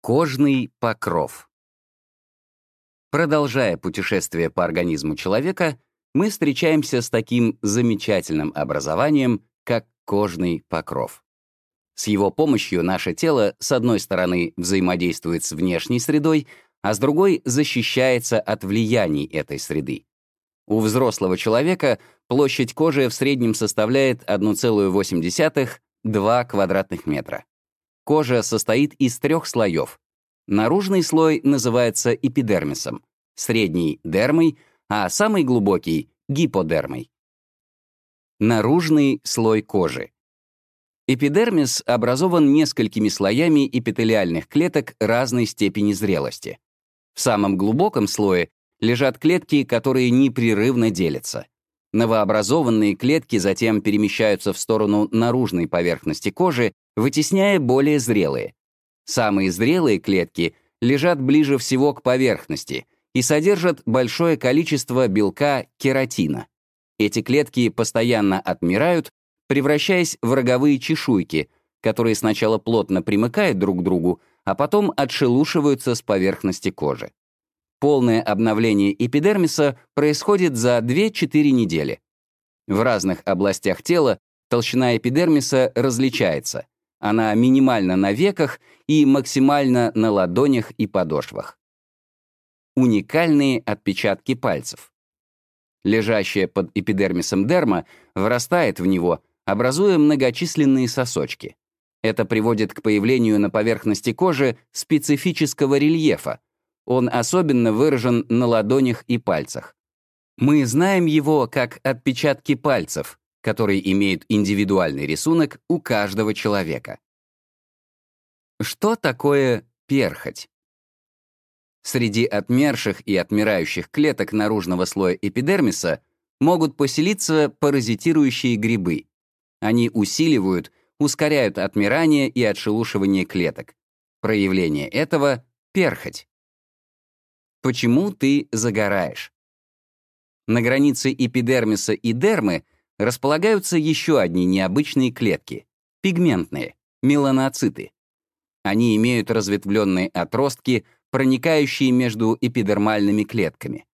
Кожный покров. Продолжая путешествие по организму человека, мы встречаемся с таким замечательным образованием, как кожный покров. С его помощью наше тело, с одной стороны, взаимодействует с внешней средой, а с другой защищается от влияний этой среды. У взрослого человека площадь кожи в среднем составляет 1,8-2 квадратных метра. Кожа состоит из трех слоев. Наружный слой называется эпидермисом, средний — дермой, а самый глубокий — гиподермой. Наружный слой кожи. Эпидермис образован несколькими слоями эпителиальных клеток разной степени зрелости. В самом глубоком слое лежат клетки, которые непрерывно делятся. Новообразованные клетки затем перемещаются в сторону наружной поверхности кожи вытесняя более зрелые. Самые зрелые клетки лежат ближе всего к поверхности и содержат большое количество белка кератина. Эти клетки постоянно отмирают, превращаясь в роговые чешуйки, которые сначала плотно примыкают друг к другу, а потом отшелушиваются с поверхности кожи. Полное обновление эпидермиса происходит за 2-4 недели. В разных областях тела толщина эпидермиса различается — она минимальна на веках и максимальна на ладонях и подошвах. Уникальные отпечатки пальцев. Лежащая под эпидермисом дерма вырастает в него, образуя многочисленные сосочки. Это приводит к появлению на поверхности кожи специфического рельефа. Он особенно выражен на ладонях и пальцах. Мы знаем его как отпечатки пальцев, которые имеют индивидуальный рисунок у каждого человека. Что такое перхоть? Среди отмерших и отмирающих клеток наружного слоя эпидермиса могут поселиться паразитирующие грибы. Они усиливают, ускоряют отмирание и отшелушивание клеток. Проявление этого — перхоть. Почему ты загораешь? На границе эпидермиса и дермы — располагаются еще одни необычные клетки — пигментные, меланоциты. Они имеют разветвленные отростки, проникающие между эпидермальными клетками.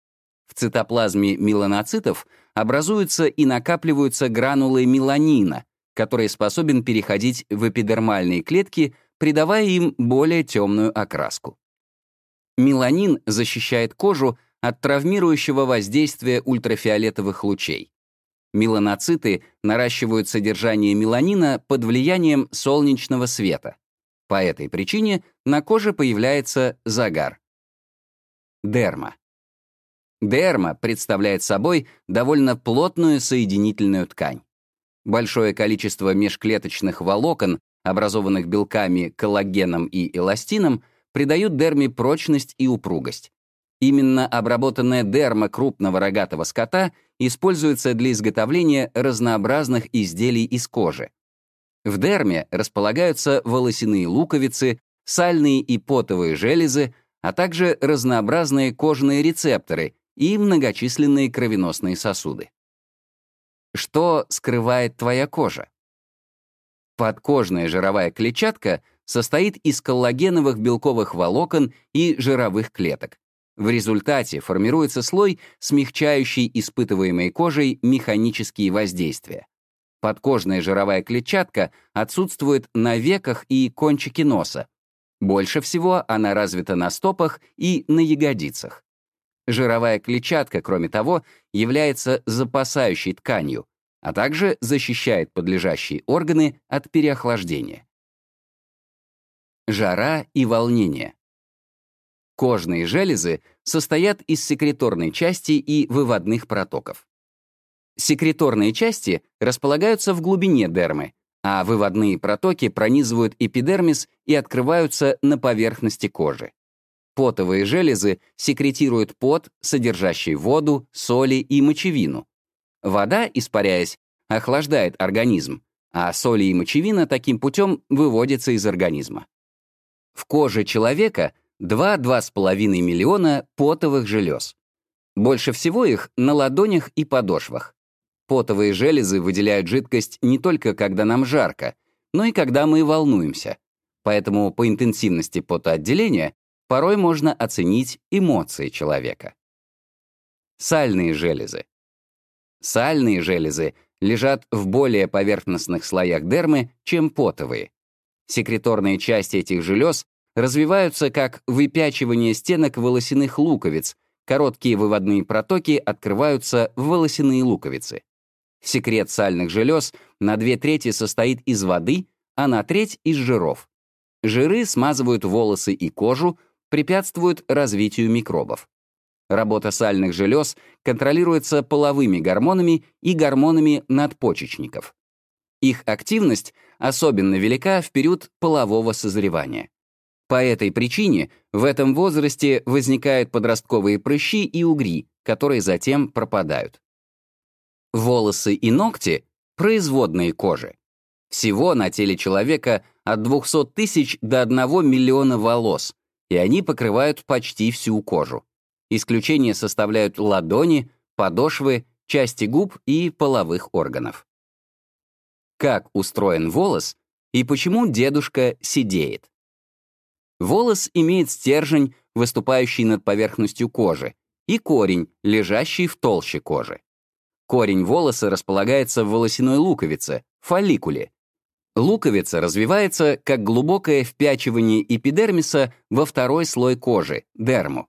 В цитоплазме меланоцитов образуются и накапливаются гранулы меланина, который способен переходить в эпидермальные клетки, придавая им более темную окраску. Меланин защищает кожу от травмирующего воздействия ультрафиолетовых лучей. Меланоциты наращивают содержание меланина под влиянием солнечного света. По этой причине на коже появляется загар. Дерма. Дерма представляет собой довольно плотную соединительную ткань. Большое количество межклеточных волокон, образованных белками, коллагеном и эластином, придают дерме прочность и упругость. Именно обработанная дерма крупного рогатого скота используется для изготовления разнообразных изделий из кожи. В дерме располагаются волосяные луковицы, сальные и потовые железы, а также разнообразные кожные рецепторы и многочисленные кровеносные сосуды. Что скрывает твоя кожа? Подкожная жировая клетчатка состоит из коллагеновых белковых волокон и жировых клеток. В результате формируется слой, смягчающий испытываемой кожей механические воздействия. Подкожная жировая клетчатка отсутствует на веках и кончике носа. Больше всего она развита на стопах и на ягодицах. Жировая клетчатка, кроме того, является запасающей тканью, а также защищает подлежащие органы от переохлаждения. Жара и волнение. Кожные железы состоят из секреторной части и выводных протоков. Секреторные части располагаются в глубине дермы, а выводные протоки пронизывают эпидермис и открываются на поверхности кожи. Потовые железы секретируют пот, содержащий воду, соли и мочевину. Вода, испаряясь, охлаждает организм, а соли и мочевина таким путем выводятся из организма. В коже человека 2-2,5 миллиона потовых желез. Больше всего их на ладонях и подошвах. Потовые железы выделяют жидкость не только когда нам жарко, но и когда мы волнуемся. поэтому по интенсивности потоотделения порой можно оценить эмоции человека. Сальные железы. Сальные железы лежат в более поверхностных слоях дермы, чем потовые. Секреторные части этих желез развиваются как выпячивание стенок волосяных луковиц, короткие выводные протоки открываются в волосяные луковицы. Секрет сальных желез на две трети состоит из воды, а на треть — из жиров. Жиры смазывают волосы и кожу, препятствуют развитию микробов. Работа сальных желез контролируется половыми гормонами и гормонами надпочечников. Их активность особенно велика в период полового созревания. По этой причине в этом возрасте возникают подростковые прыщи и угри, которые затем пропадают. Волосы и ногти — производные кожи. Всего на теле человека от 200 тысяч до 1 миллиона волос, и они покрывают почти всю кожу. Исключение составляют ладони, подошвы, части губ и половых органов. Как устроен волос и почему дедушка сидеет? Волос имеет стержень, выступающий над поверхностью кожи, и корень, лежащий в толще кожи. Корень волоса располагается в волосяной луковице, фолликуле. Луковица развивается как глубокое впячивание эпидермиса во второй слой кожи, дерму.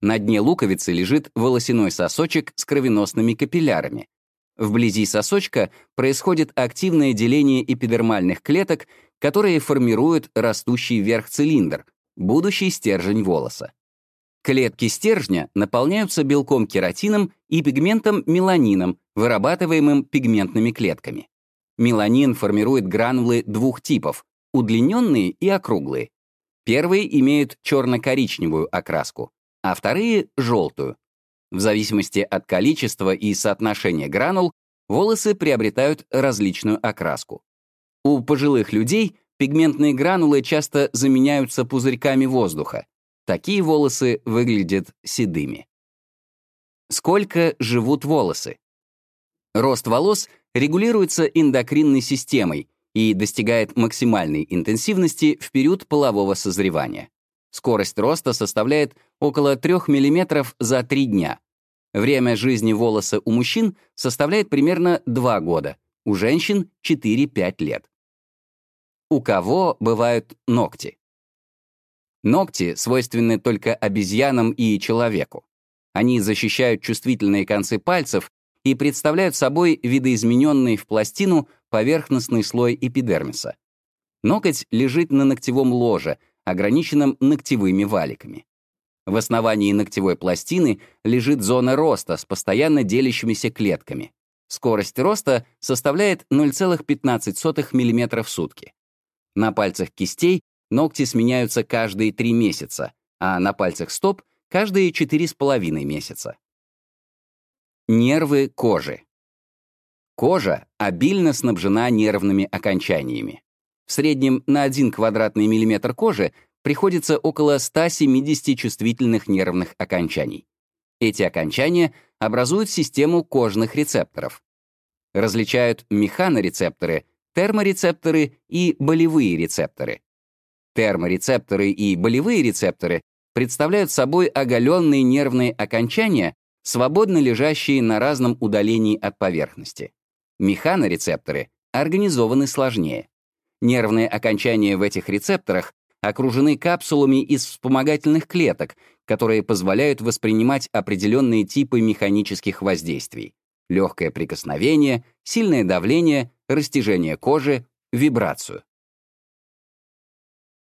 На дне луковицы лежит волосяной сосочек с кровеносными капиллярами. Вблизи сосочка происходит активное деление эпидермальных клеток, которые формируют растущий вверх цилиндр, будущий стержень волоса. Клетки стержня наполняются белком кератином и пигментом меланином, вырабатываемым пигментными клетками. Меланин формирует гранулы двух типов — удлиненные и округлые. Первые имеют черно-коричневую окраску, а вторые — желтую. В зависимости от количества и соотношения гранул волосы приобретают различную окраску. У пожилых людей пигментные гранулы часто заменяются пузырьками воздуха. Такие волосы выглядят седыми. Сколько живут волосы? Рост волос регулируется эндокринной системой и достигает максимальной интенсивности в период полового созревания. Скорость роста составляет около 3 мм за 3 дня. Время жизни волоса у мужчин составляет примерно 2 года, у женщин — 4-5 лет. У кого бывают ногти? Ногти свойственны только обезьянам и человеку. Они защищают чувствительные концы пальцев и представляют собой видоизмененный в пластину поверхностный слой эпидермиса. Ноготь лежит на ногтевом ложе, ограниченном ногтевыми валиками. В основании ногтевой пластины лежит зона роста с постоянно делящимися клетками. Скорость роста составляет 0,15 мм в сутки. На пальцах кистей ногти сменяются каждые 3 месяца, а на пальцах стоп — каждые 4,5 месяца. Нервы кожи. Кожа обильно снабжена нервными окончаниями. В среднем на 1 квадратный миллиметр кожи приходится около 170 чувствительных нервных окончаний. Эти окончания образуют систему кожных рецепторов. Различают механорецепторы, терморецепторы и болевые рецепторы. Терморецепторы и болевые рецепторы представляют собой оголенные нервные окончания, свободно лежащие на разном удалении от поверхности. Механорецепторы организованы сложнее. Нервные окончания в этих рецепторах окружены капсулами из вспомогательных клеток, которые позволяют воспринимать определенные типы механических воздействий. Легкое прикосновение, сильное давление, растяжение кожи, вибрацию.